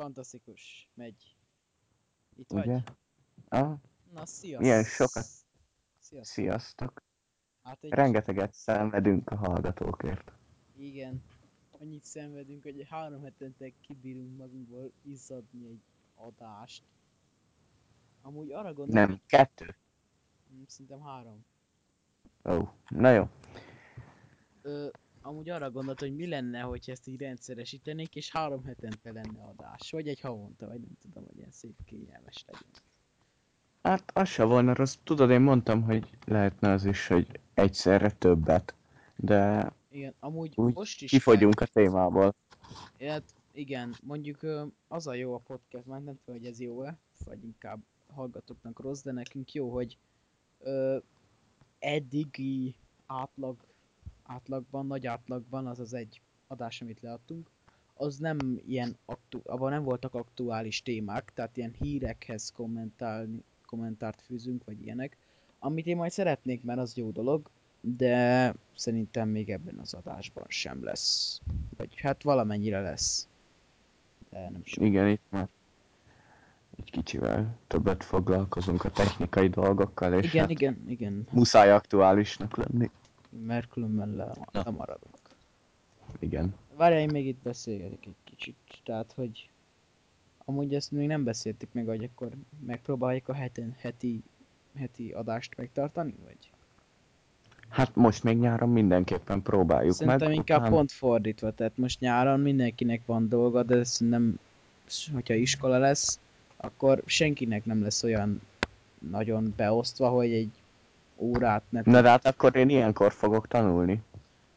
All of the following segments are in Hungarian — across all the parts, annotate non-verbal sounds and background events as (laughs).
Fantasztikus, megy. Itt vagy? Ugye? Ah, Na, sziasztok! Milyen sokat. Sziasztok! sziasztok. Hát egy... Rengeteget szenvedünk a hallgatókért. Igen. Annyit szenvedünk, hogy három hetente kibírunk magunkból izzadni egy adást. Amúgy arra gondolom, Nem, kettő. Hm, Szerintem három. Ó, na jó. Ö, amúgy arra gondolt, hogy mi lenne, hogyha ezt így rendszeresítenék, és három hetente lenne adás. Vagy egy havonta, vagy nem tudom, hogy ilyen szép kényelmes legyen. Hát az se volna rossz. Tudod, én mondtam, hogy lehetne az is, hogy egyszerre többet. De Igen, amúgy Úgy most is... kifogyunk a témából. Hát igen, mondjuk az a jó a podcast, már nem tudom, hogy ez jó-e, vagy inkább hallgatóknak rossz, de nekünk jó, hogy ö, eddigi átlag, átlagban, nagy átlagban az az egy adás, amit leadtunk, az nem ilyen, aktu- abban nem voltak aktuális témák, tehát ilyen hírekhez kommentálni, kommentárt fűzünk, vagy ilyenek, amit én majd szeretnék, mert az jó dolog, de szerintem még ebben az adásban sem lesz. Vagy hát valamennyire lesz. De nem sok. Igen, itt már egy kicsivel többet foglalkozunk a technikai dolgokkal, és Igen, hát igen, igen. muszáj aktuálisnak lenni. Mert különben le, Na. lemaradok. Igen. Várjál, én még itt beszélgetek egy kicsit. Tehát, hogy amúgy ezt még nem beszéltük meg, hogy akkor megpróbáljuk a heten, heti, heti adást megtartani, vagy? Hát most még nyáron mindenképpen próbáljuk Szerintem meg. inkább után- pont fordítva, tehát most nyáron mindenkinek van dolga, de szerintem, hogyha iskola lesz, akkor senkinek nem lesz olyan nagyon beosztva, hogy egy órát ne Na de hát akkor én ilyenkor fogok tanulni.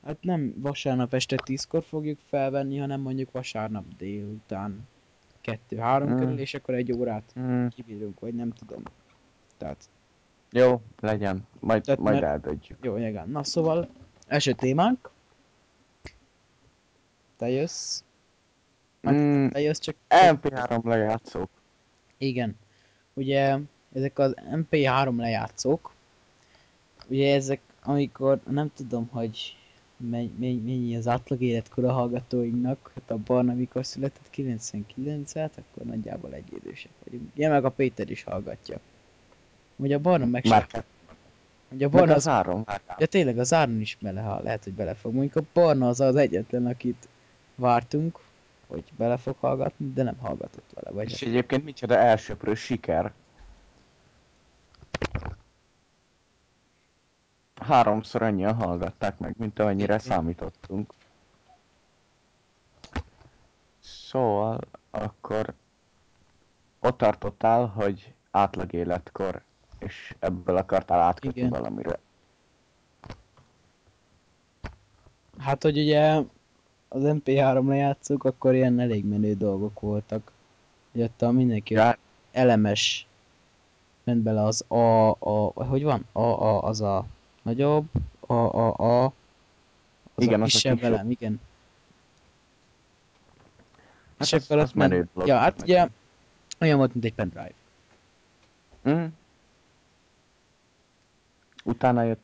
Hát nem vasárnap este 10-kor fogjuk felvenni, hanem mondjuk vasárnap délután 2-3 Mm. körül, és akkor egy órát Hmm, kibírunk, vagy nem tudom. Tehát, jó, legyen. Majd, Tehát majd mert- eldöntjük. jó, igen. Na szóval, első témánk. Te jössz. Hát- Mm, Te jössz csak... MP3 lejátszók. Igen. Ugye, ezek az MP3 lejátszók, ugye ezek, amikor, nem tudom, hogy mennyi, az átlag életkor a hallgatóinknak, hát a Barna mikor született, 99-et, akkor nagyjából egy idősek vagyunk. Igen, meg a Péter is hallgatja. Ugye a Barna meg Már sem. Ugye a meg Barna az az... áron. Ja tényleg az Áron is bele, ha lehet, hogy belefog. Mondjuk a Barna az az egyetlen, akit vártunk, hogy bele fog hallgatni, de nem hallgatott vele. Vagy És egyébként micsoda elsőprő siker. Háromszor annyian hallgatták meg, mint amennyire számítottunk. Szóval akkor ott tartottál, hogy átlag életkor, és ebből akartál átkötni Igen. valamire. Hát, hogy ugye az MP3 lejátszók, akkor ilyen elég menő dolgok voltak. Hogy ott a mindenki Ja, elemes ment bele az A, A, hogy van? A, A, az a nagyobb, A, A, A, az Igen, a az a kisebb kisebb. elem, igen. hát És akkor az ott ment- menő dolog. Ja, hát ugye olyan volt, mint egy pendrive. Mm. Utána jött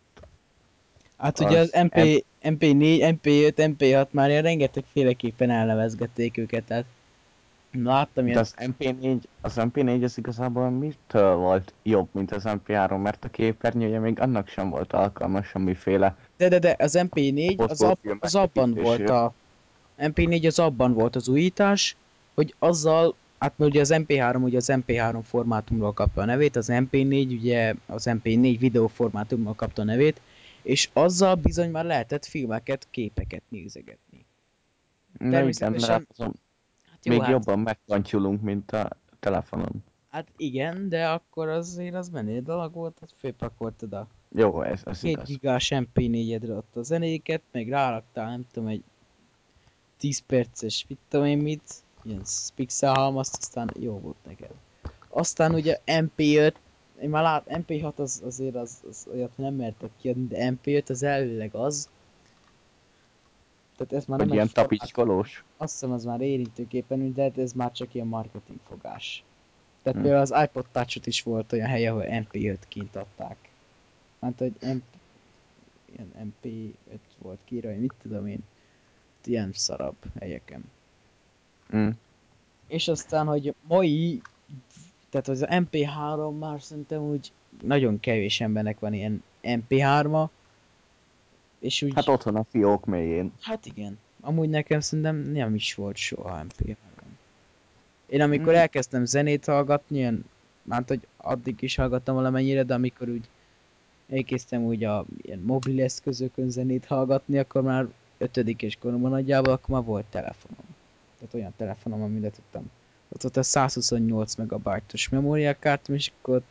Hát ugye az Az MP, MP4, MP5, MP6 már ilyen rengeteg féleképpen elnevezgették őket, tehát láttam ilyen az MP4, az MP4 az igazából mitől volt jobb, mint az MP3, mert a képernyője még annak sem volt alkalmas semmiféle. De, de, de, az MP4 az, ab, az abban volt a... MP4 az abban volt az újítás, hogy azzal, hát mert ugye az MP3 ugye az MP3 formátumról kapta a nevét, az MP4 ugye az MP4 videó formátumról kapta a nevét, és azzal bizony már lehetett filmeket, képeket nézegetni. Természetesen- de hát Hát jó, még hát, jobban megkantyulunk, mint a telefonon. hát igen, de akkor azért az menő dolog volt, hogy fölpakoltad a Jó, ez, ez 2 igaz. gigás MP4-edre ott a zenéket, meg ráraktál nem tudom egy 10 perces, mit tudom én mit, ilyen pixel halmazt, aztán jó volt neked. Aztán ugye MP5, én már lát, MP6 az, azért az, az olyat nem mertek kiadni, de MP5 az előleg az. Tehát ez már Hogy nem ilyen tapicskolós. Azt hiszem az már érintőképpen, de hát ez már csak ilyen marketing fogás. Tehát Hm. például az iPod touch is volt olyan hely, ahol MP5 kint adták. Hát, hogy MP, ilyen MP5 volt kiírva, vagy mit tudom én. Ilyen szarabb helyeken. Mm. És aztán, hogy mai, tehát az MP3 már szerintem úgy nagyon kevés embernek van ilyen MP3-a, és úgy... Hát otthon a fiók mélyén. Hát igen. Amúgy nekem szerintem nem is volt soha MP3. Én amikor Mm. elkezdtem zenét hallgatni, ilyen, hát hogy addig is hallgattam valamennyire, de amikor úgy elkezdtem úgy a ilyen mobil eszközökön zenét hallgatni, akkor már ötödik és koromban nagyjából, akkor már volt telefonom. Tehát olyan telefonom, amire tudtam. Ott volt a 128 megabajtos memóriakártyám, és akkor ott,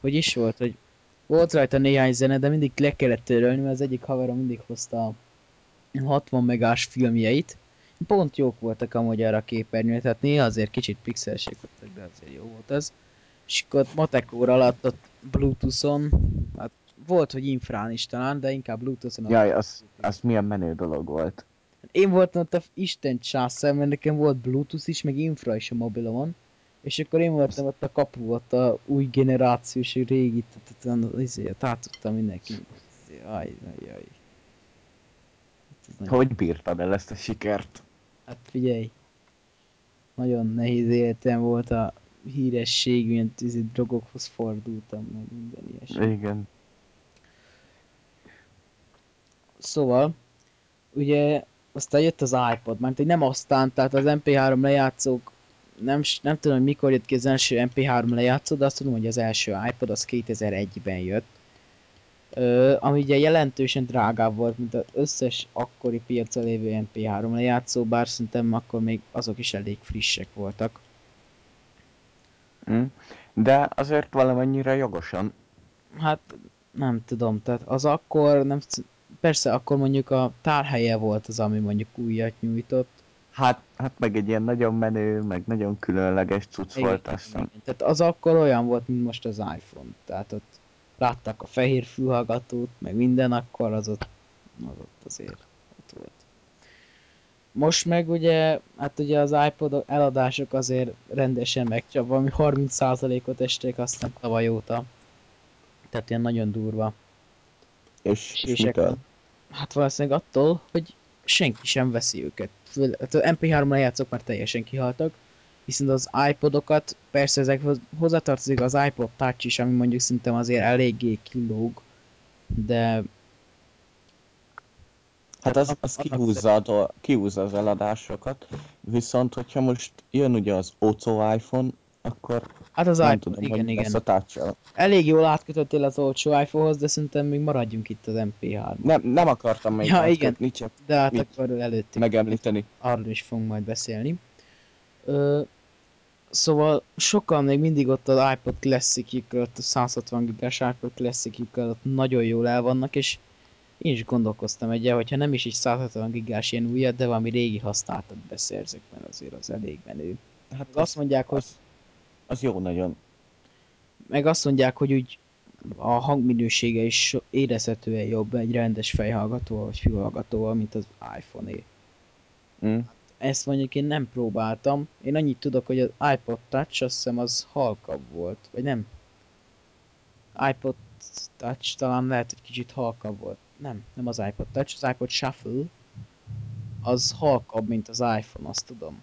hogy is volt, hogy volt rajta néhány zene, de mindig le kellett törölni, mert az egyik haverom mindig hozta a 60 megás filmjeit. Pont jók voltak amúgy arra a képernyőre, tehát néha azért kicsit pixelsek voltak, de azért jó volt ez. És akkor matek óra alatt ott Bluetooth-on, hát volt, hogy infrán is talán, de inkább Bluetooth-on. Jaj, az, az milyen menő dolog volt. Én voltam ott a Isten császár, mert nekem volt Bluetooth is, meg infra is a mobilomon. És akkor én voltam ott a kapu, ott a új generációs, régi, tehát azért átadtam mindenki. Jaj, jaj, jaj. Hogy bírtad el ezt a sikert? Hát figyelj, nagyon nehéz életem volt a híresség, milyen tűzi drogokhoz fordultam, meg minden ilyesmi. Igen. Szóval, ugye aztán jött az iPod, mert hogy nem aztán, tehát az MP3 lejátszók, nem, nem tudom, hogy mikor jött ki az első MP3 lejátszó, de azt tudom, hogy az első iPod az 2001-ben jött. Ö, ami ugye jelentősen drágább volt, mint az összes akkori piacon lévő MP3 lejátszó, bár szerintem akkor még azok is elég frissek voltak. Hm? De azért valamennyire jogosan. Hát nem tudom, tehát az akkor nem, persze akkor mondjuk a tárhelye volt az, ami mondjuk újat nyújtott. Hát, hát meg egy ilyen nagyon menő, meg nagyon különleges cucc volt aztán. igen. Tehát az akkor olyan volt, mint most az iPhone. Tehát ott látták a fehér fülhallgatót, meg minden, akkor az ott, az ott azért ott volt. Most meg ugye, hát ugye az iPod eladások azért rendesen megcsap, valami 30%-ot esték aztán tavaly óta. Tehát ilyen nagyon durva. És, és mitől? Hát valószínűleg attól, hogy senki sem veszi őket. Föl, hát az MP3 lejátszók már teljesen kihaltak, viszont az iPodokat, persze ezekhez hozzátartozik az iPod Touch is, ami mondjuk szerintem azért eléggé kilóg, de Hát az, az kihúzza, a kihúzza az eladásokat, viszont hogyha most jön ugye az Oco iPhone, akkor hát az nem iPod, tudom, igen, hogy igen. a touch Elég jól átkötöttél az olcsó iPhone-hoz, de szerintem még maradjunk itt az MP3. nem, nem akartam még Ja, igen. csak De hát akkor előttük. megemlíteni. arról is fogunk majd beszélni. Ö, szóval sokan még mindig ott az iPod classic a 160 gigás iPod classic ott nagyon jól el vannak, és én is gondolkoztam egyel, hogyha nem is így 160 gigás ilyen újat, de valami régi használtat beszerzek, mert azért az elég menő. Hát azt mondják, hogy, az, az jó nagyon. meg azt mondják, hogy úgy a hangminősége is érezhetően jobb egy rendes fejhallgatóval vagy fülhallgatóval, mint az iPhone-é. Mm. Ezt mondjuk én nem próbáltam. Én annyit tudok, hogy az iPod Touch azt hiszem az halkabb volt. Vagy nem? iPod Touch talán lehet, hogy kicsit halkabb volt. Nem, nem az iPod Touch, az iPod Shuffle az halkabb, mint az iPhone, azt tudom.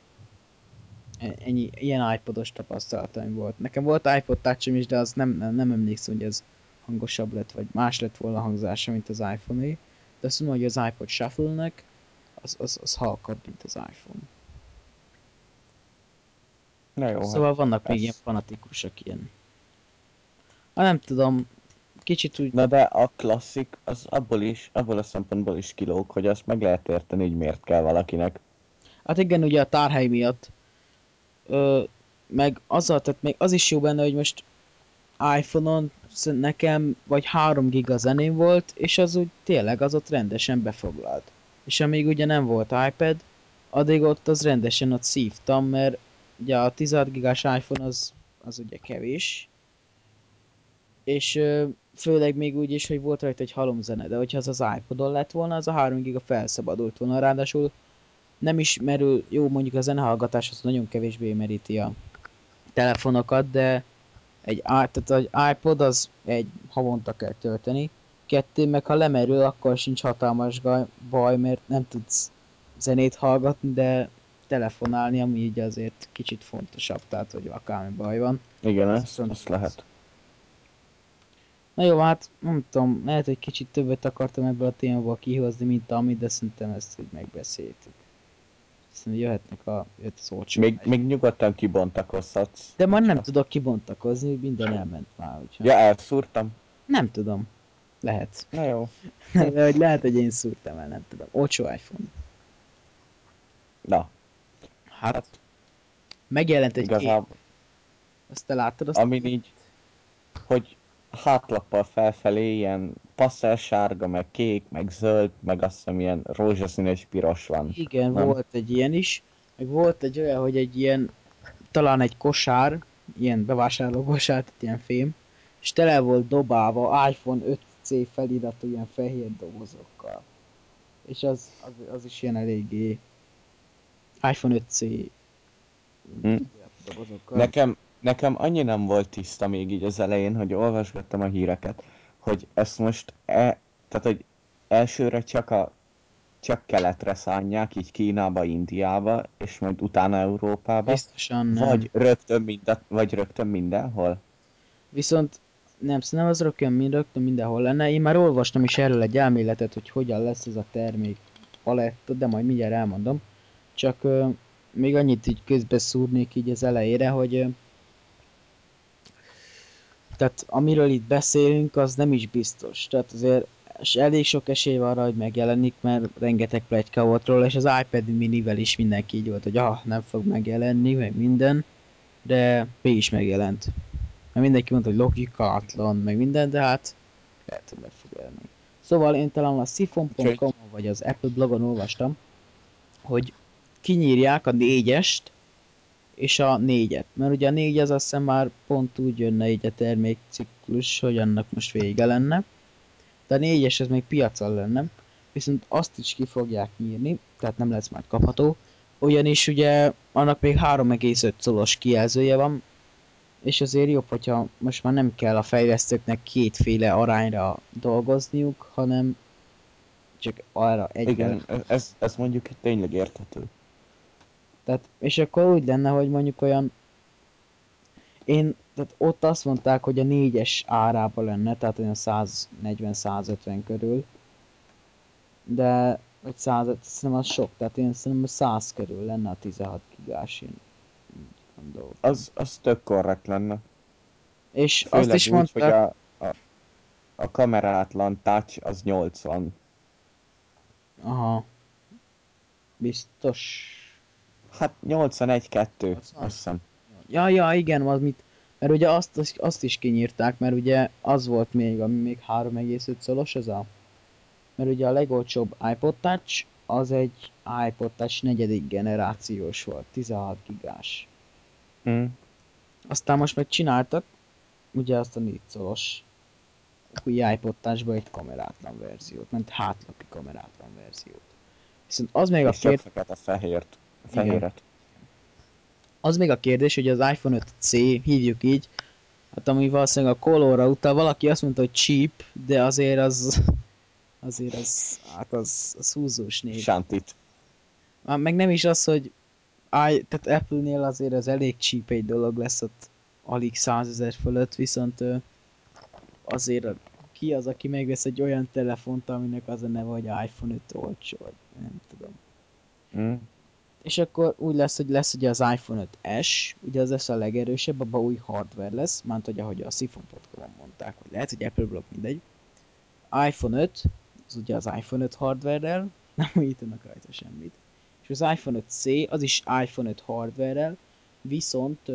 E- Ennyi, ilyen iPodos tapasztalataim volt. Nekem volt iPod touch is, de az nem, nem, nem emlékszem, hogy ez hangosabb lett, vagy más lett volna a hangzása, mint az iPhone-é. De azt mondom, hogy az iPod Shuffle-nek az, az, az halkabb, mint az iPhone. Na jó, Szóval vannak még persze. ilyen fanatikusak ilyen. Hát nem tudom, kicsit úgy... Na de a klasszik, az abból is, abból a szempontból is kilóg, hogy azt meg lehet érteni, hogy miért kell valakinek. Hát igen, ugye a tárhely miatt. Ö, meg azzal, tehát még az is jó benne, hogy most iPhone-on nekem vagy 3 giga zeném volt, és az úgy tényleg az ott rendesen befoglalt. És amíg ugye nem volt iPad, addig ott az rendesen ott szívtam, mert ugye a 16 gigás iPhone az, az ugye kevés. És főleg még úgy is, hogy volt rajta egy halomzene, de hogyha az az iPodon lett volna, az a 3 giga felszabadult volna, ráadásul nem is merül, jó mondjuk a zenehallgatás az nagyon kevésbé meríti a telefonokat, de egy, tehát egy iPod az egy havonta kell tölteni, kettő meg ha lemerül, akkor sincs hatalmas baj, mert nem tudsz zenét hallgatni, de telefonálni, ami így azért kicsit fontosabb, tehát hogy akármi baj van. Igen, Ez viszont ez lehet. Na jó, hát nem tudom, lehet, hogy kicsit többet akartam ebből a témából kihozni, mint amit, de szerintem ezt így megbeszéltük. Szerintem jöhetnek a, jött az olcsó Még, megy. még nyugodtan kibontakozhatsz. De már nem tudok kibontakozni, minden elment már, úgyhogy Ja, elszúrtam. nem tudom. Lehet. Na jó. (laughs) De hogy lehet, hogy én szúrtam el, nem tudom. Olcsó iPhone. Na, Hát, megjelent egy kép. igazából, Azt te láttad azt? amin így, hogy hátlappal felfelé ilyen passzel sárga, meg kék, meg zöld, meg azt hiszem ilyen rózsaszínes piros van. Igen, Nem? volt egy ilyen is. Meg volt egy olyan, hogy egy ilyen, talán egy kosár, ilyen bevásárló kosár, tehát ilyen fém, és tele volt dobálva iPhone 5C feliratú ilyen fehér dobozokkal. És az, az, az is ilyen eléggé iPhone 5C Hm. dobozokkal. Nekem, nekem annyi nem volt tiszta még így az elején, hogy olvasgattam a híreket, hogy ezt most, e, tehát hogy elsőre csak a csak keletre szánják, így Kínába, Indiába, és majd utána Európába, Biztosan nem. vagy rögtön, minden, vagy rögtön mindenhol. Viszont nem, szerintem az rögtön, rögtön mindenhol lenne. Én már olvastam is erről egy elméletet, hogy hogyan lesz ez a termék paletta, de majd mindjárt elmondom. Csak ö, még annyit így közbe szúrnék így az elejére, hogy ö, tehát amiről itt beszélünk, az nem is biztos. Tehát azért és elég sok esély van arra, hogy megjelenik, mert rengeteg pletyka volt róla, és az iPad minivel is mindenki így volt, hogy ah, nem fog megjelenni, meg minden, de mégis megjelent. Mert mindenki mondta, hogy logikátlan, meg minden, de hát lehet, hogy meg fog jelenni. Szóval én talán a sifon.com vagy az Apple blogon olvastam, hogy kinyírják a négyest és a négyet. Mert ugye a négy az azt hiszem már pont úgy jönne így a termékciklus, hogy annak most vége lenne. De a négyes ez még piacon lenne, viszont azt is ki fogják nyírni, tehát nem lesz már kapható. Ugyanis ugye annak még 3,5 szolos kijelzője van, és azért jobb, hogyha most már nem kell a fejlesztőknek kétféle arányra dolgozniuk, hanem csak arra egyre. Igen, ez, ez mondjuk tényleg érthető. Tehát, és akkor úgy lenne, hogy mondjuk olyan... Én, tehát ott azt mondták, hogy a négyes árába lenne, tehát olyan 140-150 körül. De, vagy 100, szerintem az sok, tehát én szerintem 100 körül lenne a 16 gigás, én Az, az tök korrekt lenne. És Főleg azt is úgy, mondták, hogy a, a, a kamerátlan touch az 80. aha, biztos. Hát 81-2, Az azt hiszem. Ja, ja, igen, az mit, mert ugye azt, azt, azt is kinyírták, mert ugye az volt még, ami még 3,5 szolos az a... Mert ugye a legolcsóbb iPod Touch, az egy iPod Touch negyedik generációs volt, 16 gigás. Mm. Aztán most meg csináltak, ugye azt a 4 szolos új iPod Touchba egy kamerátlan verziót, ment hátlapi kamerátlan verziót. Viszont az még a És csak kér... fekete fehért. Igen. Fehéret. Az még a kérdés, hogy az iPhone 5C, hívjuk így, hát ami valószínűleg a Colorra utal, valaki azt mondta, hogy cheap, de azért az, azért az, hát az, az húzós név. Sántit. Már meg nem is az, hogy I, tehát Apple-nél azért az elég cheap egy dolog lesz ott alig 100 ezer fölött, viszont azért ki az, aki megvesz egy olyan telefont, aminek az a neve, hogy iPhone 5 olcsó, vagy nem tudom. Mm. És akkor úgy lesz, hogy lesz ugye az iPhone 5S, ugye az lesz a legerősebb, abban új hardware lesz, mert hogy ahogy a sifon.com mondták, hogy lehet, hogy Apple blog mindegy. iPhone 5, az ugye az iPhone 5 hardware-rel, (laughs) nem újítanak rajta semmit. És az iPhone 5C, az is iPhone 5 hardware-rel, viszont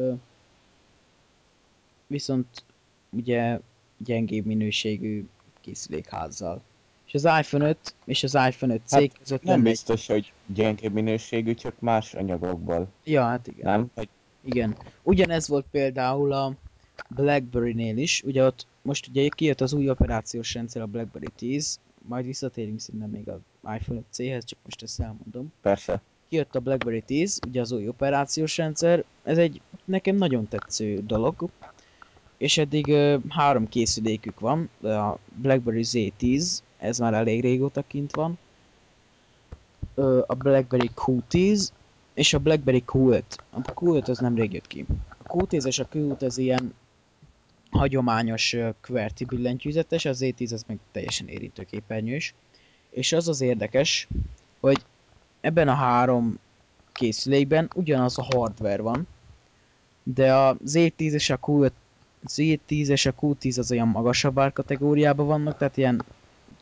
viszont ugye gyengébb minőségű készülékházzal. És az iPhone 5 és az iPhone 5C Hát, között Nem egy- biztos, hogy gyengébb minőségű, csak más anyagokból. Ja, hát igen. Nem? Hogy Igen. Ugyanez volt például a BlackBerry-nél is. Ugye ott most ugye kijött az új operációs rendszer, a BlackBerry 10, majd visszatérünk szerintem még az iPhone 5C-hez, csak most ezt elmondom. persze. Kijött a BlackBerry 10, ugye az új operációs rendszer. Ez egy nekem nagyon tetsző dolog. És eddig ö, három készülékük van. A BlackBerry Z10, ez már elég régóta kint van. Ö, a BlackBerry Q10, és a BlackBerry Q5. A Q5 az nemrég jött ki. A Q10 és a Q5 az ilyen hagyományos QWERTY billentyűzetes, az Z10 az meg teljesen érintőképernyős. És az az érdekes, hogy ebben a három készülékben ugyanaz a hardware van, de a Z10 és a Q5 Z10 és a Q10 az olyan magasabb árkategóriában vannak, tehát ilyen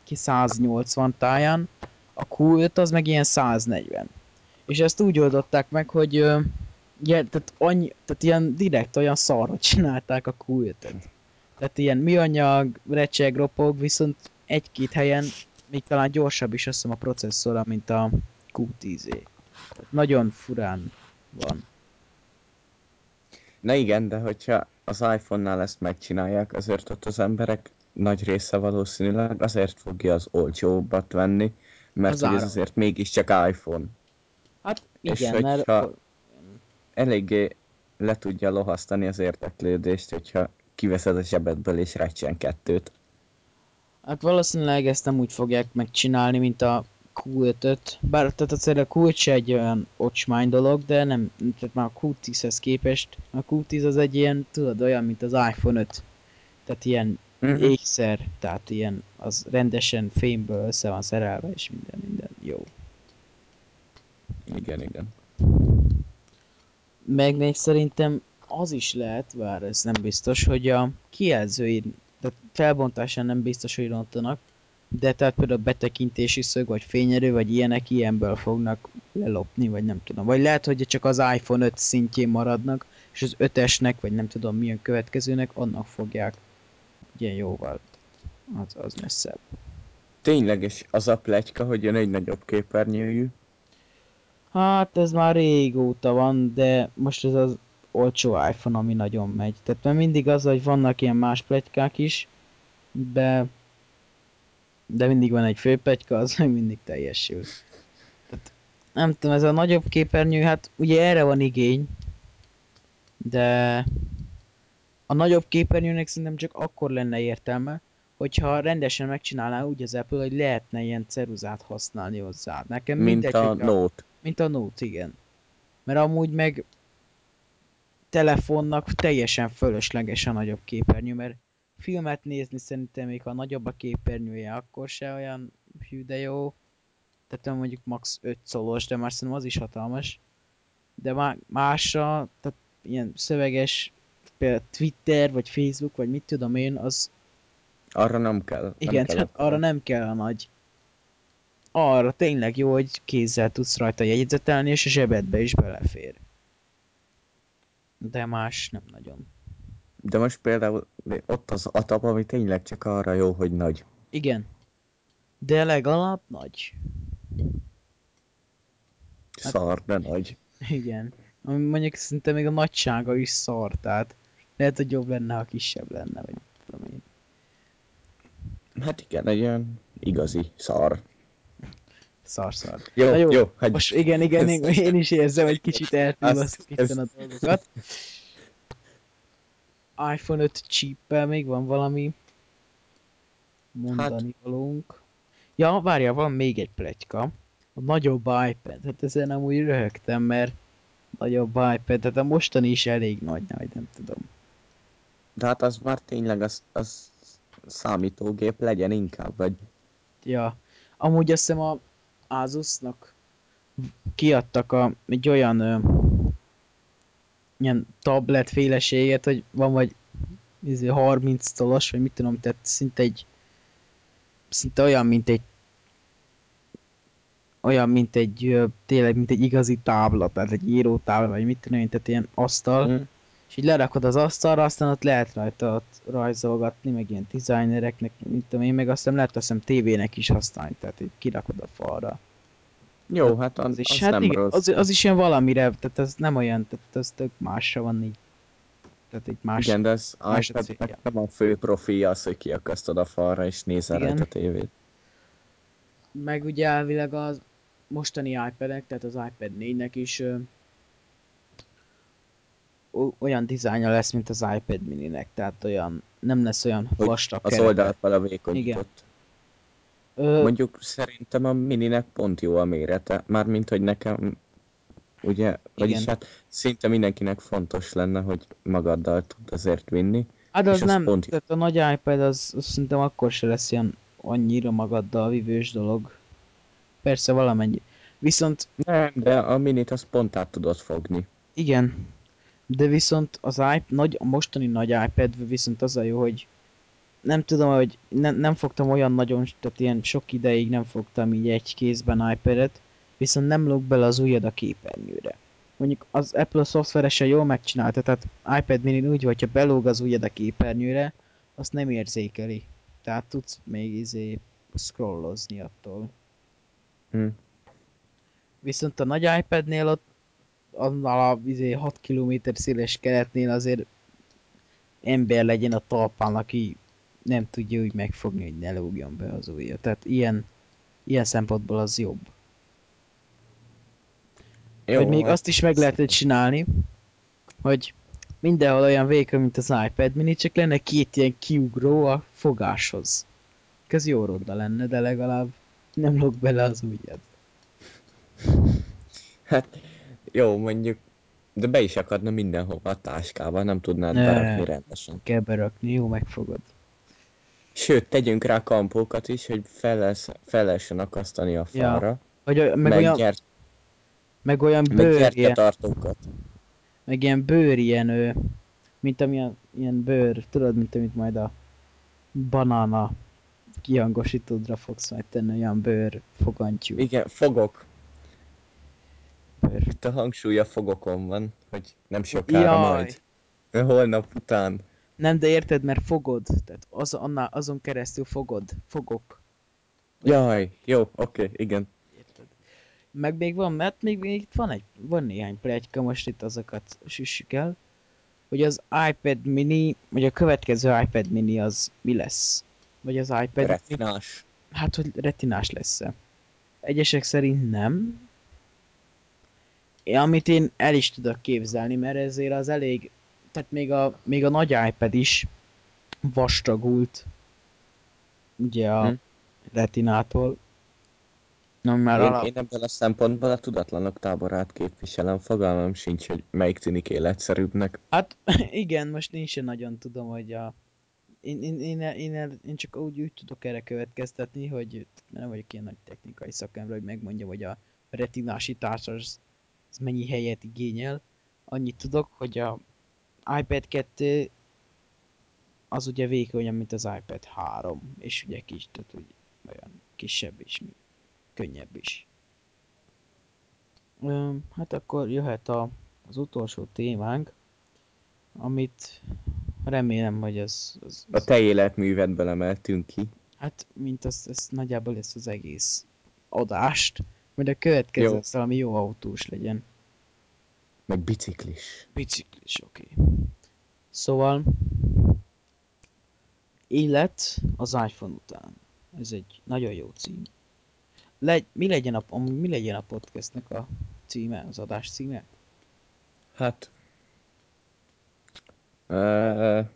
ki 180 táján, a Q5 az meg ilyen 140. És ezt úgy oldották meg, hogy ilyen, tehát, annyi, tehát ilyen direkt olyan szarra csinálták a Q5-et. Tehát ilyen műanyag, recseg, ropog, viszont egy-két helyen még talán gyorsabb is azt hiszem a processzora, mint a Q10. Tehát nagyon furán van. Na igen, de hogyha az iPhone-nál ezt megcsinálják, azért ott az emberek nagy része valószínűleg azért fogja az olcsóbbat venni, mert Az hogy ez azért mégiscsak iPhone. Hát És igen, mert hogyha- Eléggé le tudja lohasztani az érdeklődést, hogyha kiveszed a zsebedből és recsen kettőt. Hát valószínűleg ezt nem úgy fogják megcsinálni, mint a Q5-öt. Bár tehát azért a Q5 se egy olyan ocsmány dolog, de nem, tehát már a Q10-hez képest, a Q10 az egy ilyen, tudod, olyan, mint az iPhone 5. Tehát ilyen Mhm. ékszer, tehát ilyen, az rendesen fémből össze van szerelve, és minden, minden jó. Igen, igen. Meg még szerintem az is lehet, bár ez nem biztos, hogy a kijelzői, tehát felbontásán nem biztos, hogy rontanak, de tehát például betekintési szög, vagy fényerő, vagy ilyenek ilyenből fognak lelopni, vagy nem tudom. Vagy lehet, hogy csak az iPhone 5 szintjén maradnak, és az 5-esnek, vagy nem tudom milyen következőnek, annak fogják ilyen jóval. Az, az messzebb. Tényleg, és az a pletyka, hogy jön egy nagyobb képernyőjű. Hát ez már régóta van, de most ez az olcsó iPhone, ami nagyon megy. Tehát mert mindig az, hogy vannak ilyen más pletykák is, de de mindig van egy főpegyka, az meg mindig teljesül. Tehát, nem tudom, ez a nagyobb képernyő, hát ugye erre van igény, de a nagyobb képernyőnek szerintem csak akkor lenne értelme, hogyha rendesen megcsinálná úgy az Apple, hogy lehetne ilyen ceruzát használni hozzá. Nekem Mint mindegy, a hogy Note. Mint a Note, igen. Mert amúgy meg telefonnak teljesen fölösleges a nagyobb képernyő, mert filmet nézni szerintem még ha nagyobb a képernyője, akkor se olyan hű de jó. Tehát mondjuk max 5 szolos, de már szerintem az is hatalmas. De má- másra, tehát ilyen szöveges, például Twitter, vagy Facebook, vagy mit tudom én, az Arra nem kell. nem igen, kell tehát akkora. arra nem kell a nagy. Arra tényleg jó, hogy kézzel tudsz rajta jegyzetelni, és a zsebedbe is belefér. De más nem nagyon. De most például ott az ATAP, ami tényleg csak arra jó, hogy nagy. Igen. De legalább nagy. Hát- Szar, de nagy. Igen. Ami mondjuk szinte még a nagysága is szar, tehát lehet, hogy jobb lenne, ha kisebb lenne, vagy tudom én. Hát igen, egy olyan igazi szar. Szar, szar. Jó, Na jó, jó, hagyj. Most igen, igen, én, én is érzem, hogy kicsit eltúloztuk ezt- itt a dolgokat. iPhone 5 chip még van valami mondani Hát- valónk. Ja, várja, van még egy pletyka. A nagyobb iPad. Hát ezen amúgy röhögtem, mert nagyobb iPad, tehát a mostani is elég nagy, vagy nem tudom. De hát az már tényleg az, az számítógép legyen inkább, vagy Ja, amúgy azt hiszem a Asusnak kiadtak a, egy olyan ö, ilyen tablet féleséget, hogy van vagy izé, 30 tolos, vagy mit tudom, tehát szinte egy szinte olyan, mint egy olyan, mint egy tényleg, mint egy igazi tábla, tehát egy írótábla, vagy mit tudom tehát ilyen asztal, Hm. És így lerakod az asztalra, aztán ott lehet rajta ott rajzolgatni, meg ilyen designereknek, mint tudom én, meg aztán lehet azt hiszem tévének is használni, tehát így kirakod a falra. Jó, hát az, Az is, az hát nem igen, rossz. az, az is ilyen valamire, tehát az nem olyan, tehát az tök másra van így. Tehát egy más, Igen, de ez más a iPadnek célja. nem a fő profilja az, hogy kiakasztod a falra és nézel Igen. rajta tévét. meg ugye elvileg az mostani iPad-ek, tehát az iPad 4-nek is olyan dizájnja lesz, mint az iPad mininek, tehát olyan, nem lesz olyan Hogy vastag Az kerete. oldalt vele vékonyított. Ö, Mondjuk szerintem a mininek pont jó a mérete. Mármint, hogy nekem ugye? Vagyis hát szinte mindenkinek fontos lenne, hogy magaddal tud azért vinni. Hát az az nem, pont- tehát a nagy iPad az, az szerintem akkor se lesz ilyen annyira magaddal vívős dolog. Persze valamennyi. Viszont Nem, de a minit az pont át tudod fogni. igen, de viszont az iPad, nagy, a mostani nagy iPad viszont az a jó, hogy nem tudom, hogy ne, nem fogtam olyan nagyon, tehát ilyen sok ideig nem fogtam így egy kézben iPad-et, viszont nem lóg bele az ujjad a képernyőre. Mondjuk az Apple szoftveresen jól megcsinálta, tehát iPad mini úgy, hogyha belóg az ujjad a képernyőre, azt nem érzékeli. Tehát tudsz még izé scrollozni attól. Hm. Viszont a nagy iPadnél ott annál a izé, 6 km széles keretnél azért ember legyen a talpán, aki nem tudja úgy megfogni, hogy ne lógjon be az ujja. Tehát ilyen, ilyen szempontból az jobb. Jó, hogy még hát azt is meg lehetett csinálni, hogy mindenhol olyan vékony, mint az iPad mini, csak lenne két ilyen kiugró a fogáshoz. Ez jó ronda lenne, de legalább nem lóg bele az ujjad. Hát jó, mondjuk, de be is akadna mindenhova a táskába, nem tudnád Ne. berakni rendesen. Kell berakni, jó megfogod. Sőt, tegyünk rá kampókat is, hogy fel, lesz, fel lehessen akasztani a Ja, falra, Vagy olyan, meg, meg, olyan, gyert, meg olyan meg bőr, ilyen, gyertyatartókat. meg ilyen bőr ilyen, ö, mint amilyen ilyen bőr, tudod, mint amit majd a banana kihangosítódra fogsz majd tenni, olyan bőr fogantyú. Igen, fogok. Bőr. Itt a hangsúly a fogokon van, hogy nem sokára Jaj. majd. Holnap után. Nem, de érted, mert fogod, tehát az, annál, azon keresztül fogod, fogok. Jaj, jó, oké, igen. Érted? Meg még van, mert még, még itt van egy, van néhány plegyka, most itt azokat süssük el, hogy az iPad mini, vagy a következő iPad mini az mi lesz? Vagy az iPad Retinás. Hát, hogy retinás lesz-e. Egyesek szerint nem. Amit én el is tudok képzelni, mert ezért az elég... Tehát még a, még a nagy iPad is vastagult. Ugye a Hm. retinától. Na, már Én, alap... én ebből a szempontból a tudatlanok táborát képviselem, fogalmam sincs, hogy melyik tűnik életszerűbbnek. Hát (laughs) igen, most én sem nagyon tudom, hogy a... Én, én, én, én, én, én csak úgy, úgy tudok erre következtetni, hogy nem vagyok ilyen nagy technikai szakember, hogy megmondjam, hogy a retinásítás az, az mennyi helyet igényel. Annyit tudok, hogy a iPad 2 az ugye vékonyabb, mint az iPad 3, és ugye kis, tehát úgy olyan kisebb is, könnyebb is. Hát akkor jöhet a, az utolsó témánk, amit remélem, hogy az, az, A az te életművedből emeltünk ki. hát mint az, ez nagyjából lesz az egész adást, majd a következő Jó. az valami jó autós legyen. Meg biciklis. Biciklis, oké. Szóval élet az iPhone után. Ez egy nagyon jó cím. Le, mi, legyen a, mi legyen a podcastnek a címe, az adás címe? Hát... Uh,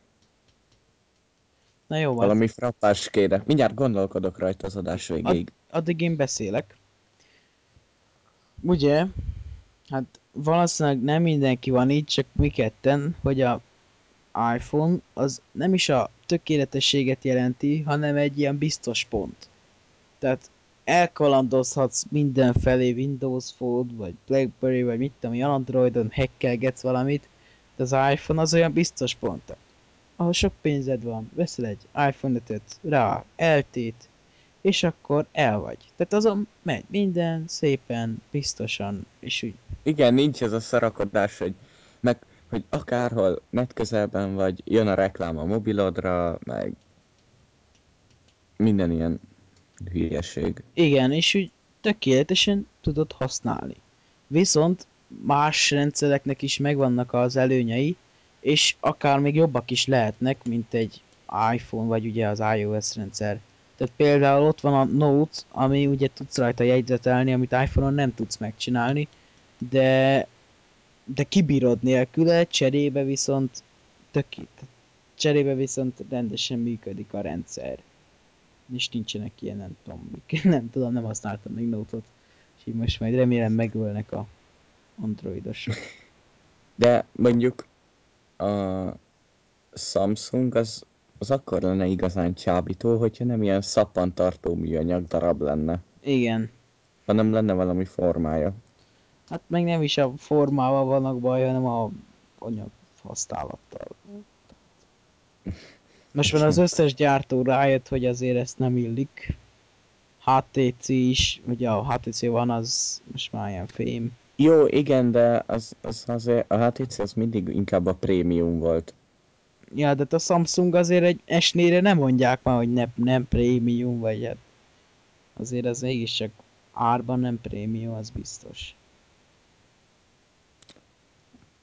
Na jó, van. valami frappás kéne. Mindjárt gondolkodok rajta az adás végéig. addig én beszélek. Ugye, hát valószínűleg nem mindenki van így, csak mi ketten, hogy a iPhone az nem is a tökéletességet jelenti, hanem egy ilyen biztos pont. Tehát elkalandozhatsz mindenfelé Windows Phone, vagy Blackberry, vagy mit tudom, Androidon hackelgetsz valamit, de az iPhone az olyan biztos pont. Ahol sok pénzed van, veszel egy iPhone 5 rá, LT-t, és akkor el vagy. Tehát azon megy minden szépen, biztosan, és úgy. Igen, nincs ez a szarakodás, hogy, meg, hogy akárhol net közelben vagy, jön a reklám a mobilodra, meg minden ilyen hülyeség. Igen, és úgy tökéletesen tudod használni. Viszont más rendszereknek is megvannak az előnyei, és akár még jobbak is lehetnek, mint egy iPhone, vagy ugye az iOS rendszer. Tehát például ott van a Note, ami ugye tudsz rajta jegyzetelni, amit iPhone-on nem tudsz megcsinálni, de, de kibírod nélküle, cserébe viszont töké, cserébe viszont rendesen működik a rendszer. És nincsenek ilyen, nem tudom, mik, (laughs) nem tudom, nem használtam még Note-ot. És így most majd remélem megölnek a androidosok. De mondjuk a Samsung az, az akkor lenne igazán csábító, hogyha nem ilyen szappantartó műanyag darab lenne, Igen. hanem lenne valami formája. Hát meg nem is a formával vannak baj, hanem a anyag használattal. Most már az összes gyártó rájött, hogy azért ezt nem illik. HTC is, ugye a HTC van az most már ilyen fém. Jó, igen, de az, az azért, a HTC az mindig inkább a prémium volt. Ja, de hát a Samsung azért egy esnére nem mondják már, hogy ne, nem prémium, vagy hát azért az mégiscsak árban nem prémium, az biztos.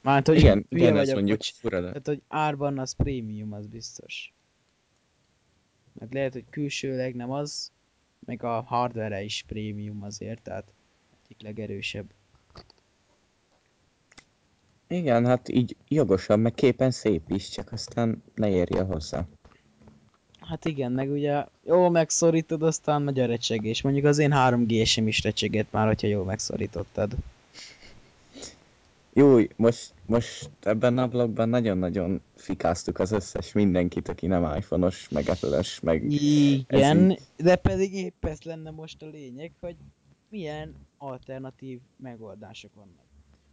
Mármint, hogy Igen, igen, ezt vagyok, mondjuk hogy, tehát, hogy árban az prémium, az biztos. Mert lehet, hogy külsőleg nem az, meg a hardware is prémium azért, tehát egyik legerősebb. Igen, hát így jogosabb, meg képen szép is, csak aztán ne érje hozzá. Hát igen, meg ugye jó megszorítod, aztán megy a recsegés. Mondjuk az én 3G-sem is recsegett már, hogyha jól megszorítottad. Jó, most, most ebben a blogban nagyon-nagyon fikáztuk az összes mindenkit, aki nem iPhone-os, meg apple meg... Igen, így- de pedig épp ez lenne most a lényeg, hogy milyen alternatív megoldások vannak.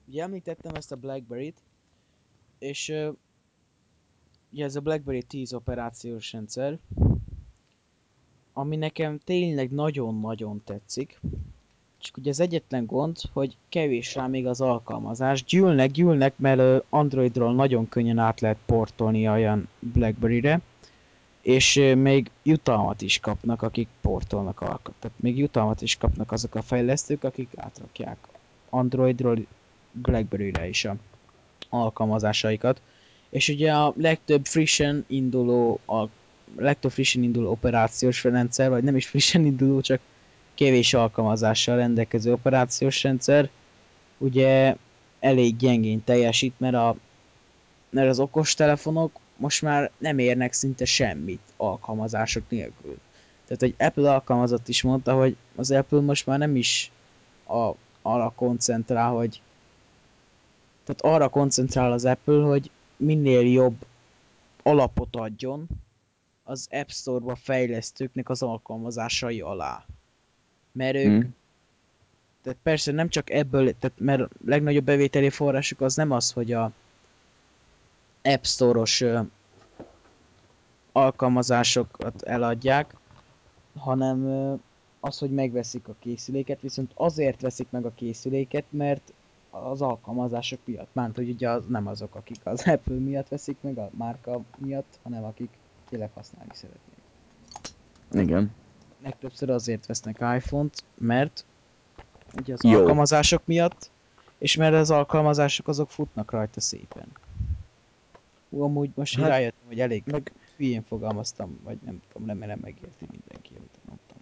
Ugye említettem ezt a Blackberry-t, és ugye ez a BlackBerry 10 operációs rendszer, ami nekem tényleg nagyon-nagyon tetszik. Csak ugye az egyetlen gond, hogy kevés rá még az alkalmazás. Gyűlnek, gyűlnek, mert Androidról nagyon könnyen át lehet portolni olyan Blackberry-re, és még jutalmat is kapnak, akik portolnak alkat. Tehát még jutalmat is kapnak azok a fejlesztők, akik átrakják Androidról Blackberry-re is a alkalmazásaikat. És ugye a legtöbb frissen induló, a legtöbb frissen induló operációs rendszer, vagy nem is frissen induló, csak kevés alkalmazással rendelkező operációs rendszer, ugye elég gyengén teljesít, mert, a, mert az okostelefonok most már nem érnek szinte semmit alkalmazások nélkül. Tehát egy Apple alkalmazott is mondta, hogy az Apple most már nem is a, arra koncentrál, hogy tehát arra koncentrál az Apple, hogy minél jobb alapot adjon az App Store-ba fejlesztőknek az alkalmazásai alá. Mert ők, Hm? tehát persze nem csak ebből, tehát mert a legnagyobb bevételi forrásuk az nem az, hogy a App Store-os alkalmazásokat eladják, hanem az, hogy megveszik a készüléket, viszont azért veszik meg a készüléket, mert az alkalmazások miatt. Mármint, hogy ugye az, nem azok, akik az (laughs) Apple miatt veszik meg, a márka miatt, hanem akik tényleg használni szeretnék. Igen. Legtöbbször azért vesznek iPhone-t, mert ugye az Jó. alkalmazások miatt, és mert az alkalmazások azok futnak rajta szépen. Hú, amúgy most Hát- rájöttem, hogy elég Meg hülyén fogalmaztam, vagy nem tudom, remélem megérti mindenki, amit mondtam.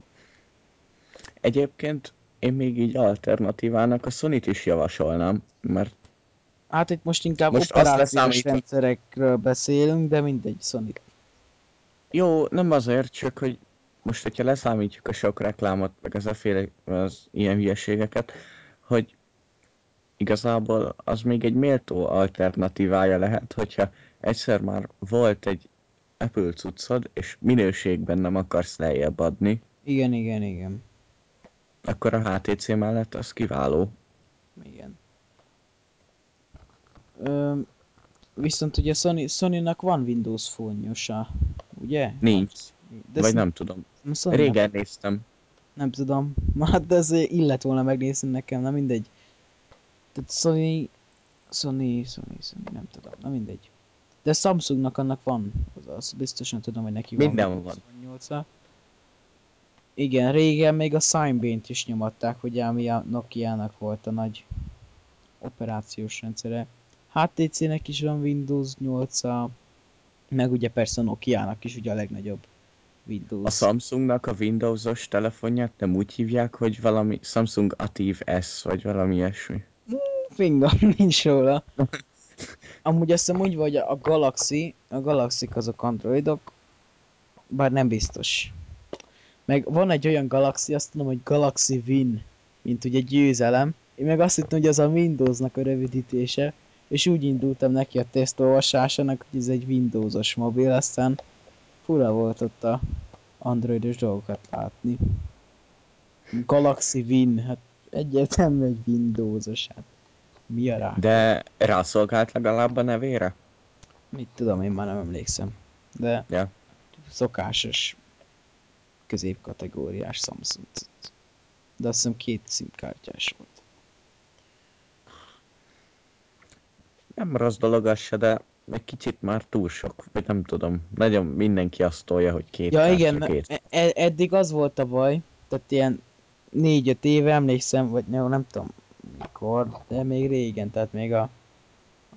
egyébként én még így alternatívának a Sony-t is javasolnám, mert Hát itt most inkább Most operációs rendszerekről beszélünk, de mindegy, Sony. jó, nem azért, csak hogy most, hogyha leszámítjuk a sok reklámot, meg az, féle, az ilyen hülyeségeket, hogy igazából az még egy méltó alternatívája lehet, hogyha egyszer már volt egy Apple cuccod, és minőségben nem akarsz lejjebb adni, Igen, igen, igen. Akkor a HTC mellett az kiváló. Igen. Ö, viszont ugye Sony, Sony-nak van Windows fónjosa, ugye? Nincs, De vagy nem tudom. Sony Régen néztem. Nem tudom. (laughs) Hát de ez illet volna megnézni nekem, na mindegy. Tehát Sony... Sony, Sony, Sony, nem tudom, na mindegy. De Samsungnak annak van, az, az biztosan tudom, hogy neki van. Minden van. 28-a. Igen, régen még a Signbane-t is nyomatták, ugye, ami a Nokia-nak volt a nagy operációs rendszere. HTC-nek is van Windows 8-a, meg ugye persze a Nokia-nak is ugye a legnagyobb Windows. A Samsungnak a Windowsos telefonját nem úgy hívják, hogy valami Samsung Ativ S, vagy valami ilyesmi. Fingam (laughs) nincs róla. Amúgy azt hiszem úgy, hogy a Galaxy, a galaxy azok androidok, bár nem biztos. Meg van egy olyan Galaxy, azt tudom, hogy Galaxy Win, mint ugye győzelem, Én meg azt hittem, hogy az a Windowsnak a rövidítése, és úgy indultam neki a teszt olvasásának, hogy ez egy Windowsos mobil, aztán fura volt ott a androidos dolgokat látni. Galaxy Win, hát egyértelmű egy Windowsos, hát mi a rá? De rászolgált legalább a nevére? Mit tudom, én már nem emlékszem. De Ja. szokásos középkategóriás Samsung cucc. De azt hiszem két szimkártyás volt. Nem rossz dolog az se, de egy kicsit már túl sok, vagy nem tudom. Nagyon mindenki azt tolja, hogy két Ja igen, két. e- e- eddig az volt a baj, tehát ilyen négy-öt éve emlékszem, vagy nem, nem tudom mikor, de még régen, tehát még a, a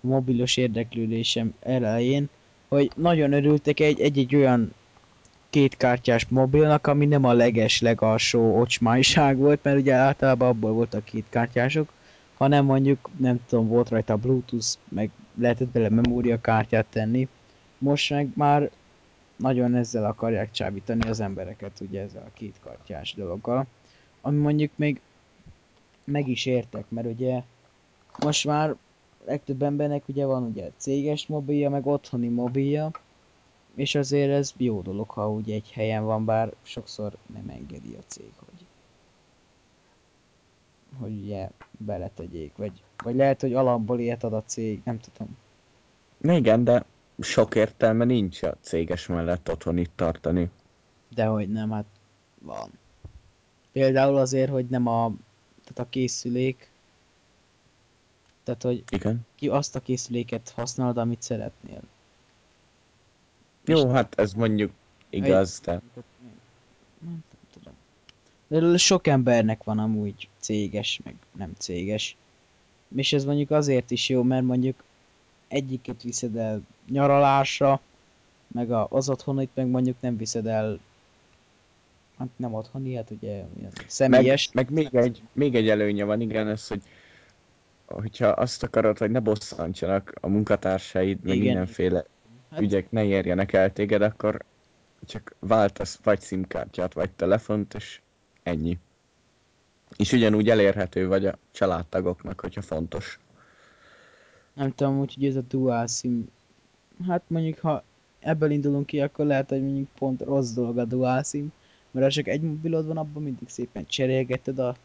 mobilos érdeklődésem elején, hogy nagyon örültek egy- egy-egy olyan kétkártyás mobilnak, ami nem a leges, legalsó ocsmányság volt, mert ugye általában abból voltak kétkártyások, hanem mondjuk, nem tudom, volt rajta Bluetooth, meg lehetett bele memóriakártyát tenni. Most meg már nagyon ezzel akarják csábítani az embereket, ugye ezzel a kétkártyás dologgal. Ami mondjuk még meg is értek, mert ugye most már legtöbb embernek ugye van ugye céges mobilja, meg otthoni mobilja, és azért ez jó dolog, ha ugye egy helyen van, bár sokszor nem engedi a cég, hogy hogy ugye beletegyék, vagy, vagy lehet, hogy alapból ilyet ad a cég, nem tudom. Igen, de sok értelme nincs a céges mellett otthon itt tartani. Dehogy nem, hát van. Például azért, hogy nem a, tehát a készülék, tehát hogy Igen. ki azt a készüléket használod, amit szeretnél. Jó, hát ez mondjuk igaz, de Nem tudom. De sok embernek van amúgy céges, meg nem céges. És ez mondjuk azért is jó, mert mondjuk egyiket viszed el nyaralásra, meg az otthonit meg mondjuk nem viszed el hát nem otthoni, hát ugye személyes. Meg, meg még, egy, még egy előnye van, igen, ez, hogy hogyha azt akarod, hogy ne bosszantsanak a munkatársaid, meg Igen. mindenféle Hát- ügyek ne érjenek el téged, akkor csak váltasz vagy szimkártyát, vagy telefont, és ennyi. És ugyanúgy elérhető vagy a családtagoknak, hogyha fontos. Nem tudom, úgyhogy ez a dual sim, hát mondjuk ha ebből indulunk ki, akkor lehet, hogy mondjuk pont rossz dolog a dual sim, mert ha csak egy mobilod van, abban mindig szépen cserélgeted a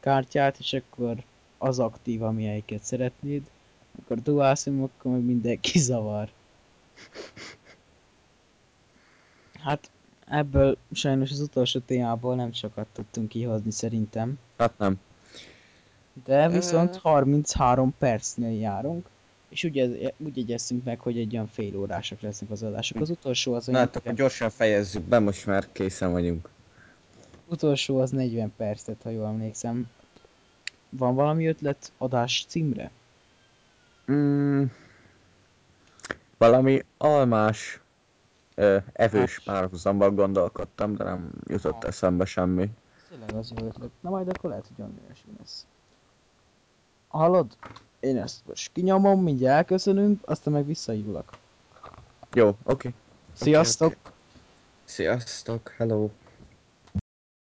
kártyát, és akkor az aktív, amelyiket szeretnéd. Akkor dual sim, akkor meg mindenki (laughs) zavar. Hát ebből sajnos az utolsó témából nem sokat tudtunk kihozni szerintem. Hát nem. De viszont 33 percnél járunk, és úgy, ez- úgy jegyeztünk meg, hogy egy olyan fél órások lesznek az adások. Az utolsó az, Na hát akkor gyorsan fejezzük be, most már készen vagyunk. utolsó az 40 percet, ha jól emlékszem. Van valami ötlet adás címre? Mm, valami almás, ö, evős Hát. párhuzamban gondolkodtam, de nem jutott eszembe semmi. Tényleg az jó ötlet. Na majd akkor lehet, hogy olyan lesz. Hallod? Én ezt most kinyomom, mindjárt elköszönünk, aztán meg visszahívlak. Jó, oké. Sziasztok! Sziasztok, hello.